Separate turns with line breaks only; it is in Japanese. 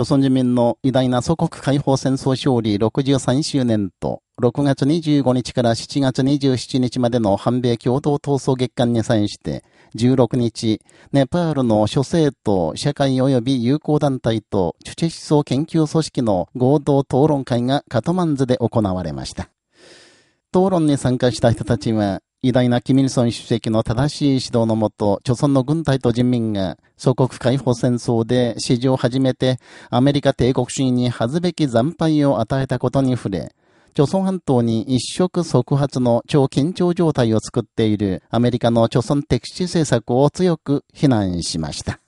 朝鮮人民の偉大な祖国解放戦争勝利63周年と、6月25日から7月27日までの反米共同闘争月間に際して、16日、ネパールの諸政党、社会及び友好団体と、チュチェ思想研究組織の合同討論会がカトマンズで行われました。討論に参加した人たちは、偉大なキミルソン主席の正しい指導のもと、朝鮮の軍隊と人民が祖国解放戦争で史上初めてアメリカ帝国主義に恥ずべき惨敗を与えたことに触れ、朝鮮半島に一触即発の超緊張状態を作っているアメリカの朝鮮敵視政策を強く非難しました。